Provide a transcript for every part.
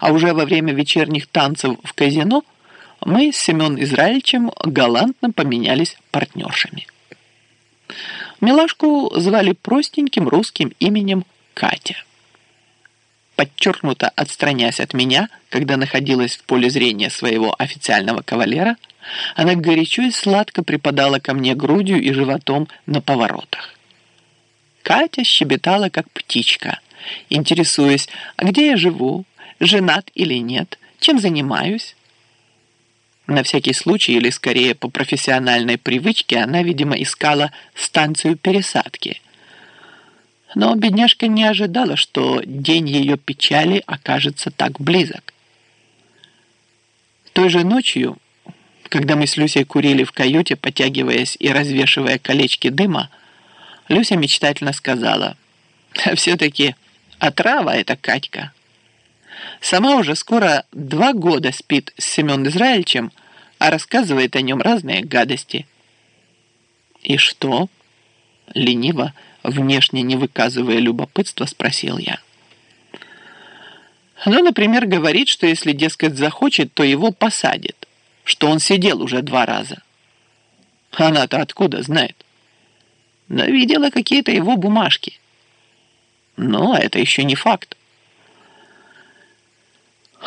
А уже во время вечерних танцев в казино мы с Семен Израильевичем галантно поменялись партнершами. Милашку звали простеньким русским именем Катя. Подчеркнуто отстраняясь от меня, когда находилась в поле зрения своего официального кавалера, она горячо и сладко припадала ко мне грудью и животом на поворотах. Катя щебетала, как птичка, интересуясь, а где я живу, женат или нет, чем занимаюсь. На всякий случай, или скорее по профессиональной привычке, она, видимо, искала станцию пересадки. Но бедняжка не ожидала, что день ее печали окажется так близок. Той же ночью, когда мы с Люсей курили в каюте, потягиваясь и развешивая колечки дыма, Люся мечтательно сказала, «Все-таки отрава это Катька». Сама уже скоро два года спит с Семен Израильевичем, а рассказывает о нем разные гадости. «И что?» — лениво, внешне не выказывая любопытства, спросил я. Ну, например, говорит, что если, дескать, захочет, то его посадит, что он сидел уже два раза. Она-то откуда знает? Но видела какие-то его бумажки. Но это еще не факт.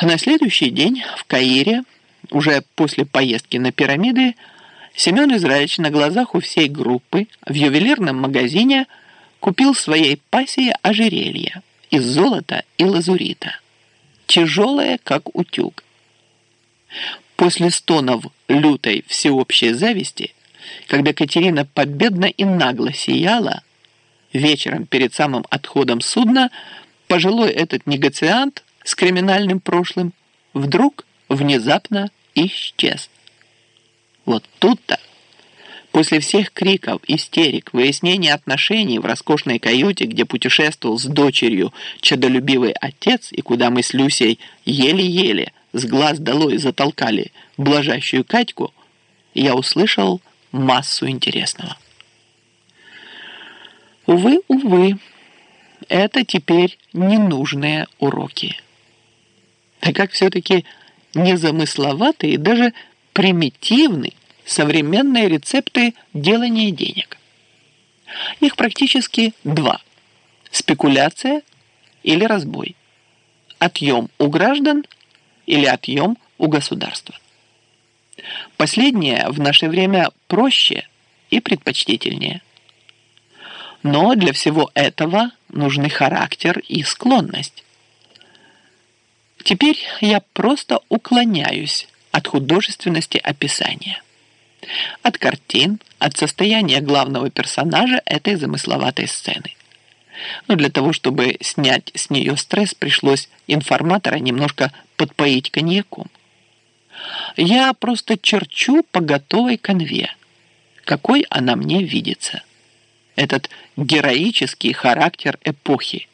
На следующий день в Каире, уже после поездки на пирамиды, Семен Израильевич на глазах у всей группы в ювелирном магазине купил своей пассии ожерелье из золота и лазурита, тяжелое, как утюг. После стонов лютой всеобщей зависти, когда Катерина победно и нагло сияла, вечером перед самым отходом судна пожилой этот негациант с криминальным прошлым вдруг внезапно исчез. Вот тут-то, после всех криков, истерик, выяснения отношений в роскошной каюте, где путешествовал с дочерью чадолюбивый отец и куда мы с Люсей еле-еле с глаз долой затолкали блажащую Катьку, я услышал массу интересного. Увы, увы, это теперь ненужные уроки. Так как все-таки незамысловатые даже примитивны современные рецепты делания денег. Их практически два. Спекуляция или разбой. Отъем у граждан или отъем у государства. Последнее в наше время проще и предпочтительнее. Но для всего этого нужны характер и склонность. Теперь я просто уклоняюсь от художественности описания. От картин, от состояния главного персонажа этой замысловатой сцены. Но для того, чтобы снять с нее стресс, пришлось информатора немножко подпоить коньяком. Я просто черчу по готовой конве, какой она мне видится. Этот героический характер эпохи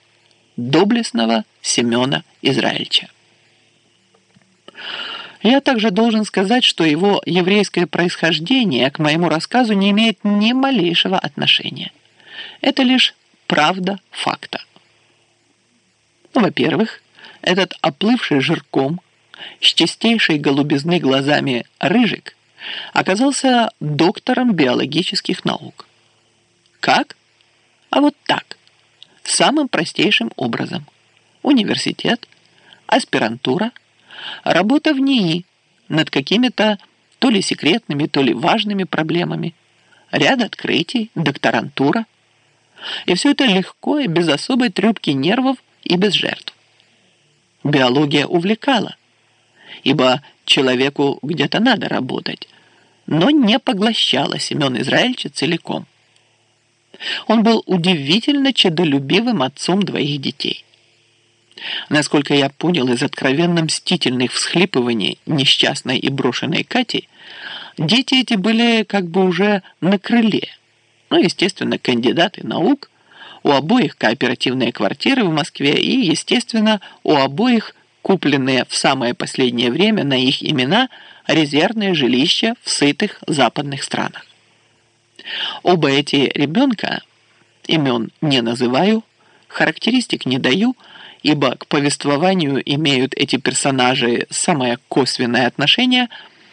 доблестного Семена Израильча. Я также должен сказать, что его еврейское происхождение к моему рассказу не имеет ни малейшего отношения. Это лишь правда факта. Ну, во-первых, этот оплывший жирком, с чистейшей голубизны глазами рыжик оказался доктором биологических наук. Как? А вот так. Самым простейшим образом. Университет, аспирантура – Работа в НИИ над какими-то то ли секретными, то ли важными проблемами. Ряд открытий, докторантура. И все это легко и без особой трепки нервов и без жертв. Биология увлекала, ибо человеку где-то надо работать, но не поглощала Семен Израильевича целиком. Он был удивительно чадолюбивым отцом двоих детей. Насколько я понял из откровенно мстительных всхлипываний несчастной и брошенной Кати, дети эти были как бы уже на крыле. Ну, естественно, кандидаты наук, у обоих кооперативные квартиры в Москве и, естественно, у обоих купленные в самое последнее время на их имена резервные жилища в сытых западных странах. Оба эти ребенка, имен не называю, характеристик не даю, ибо к повествованию имеют эти персонажи самое косвенное отношение –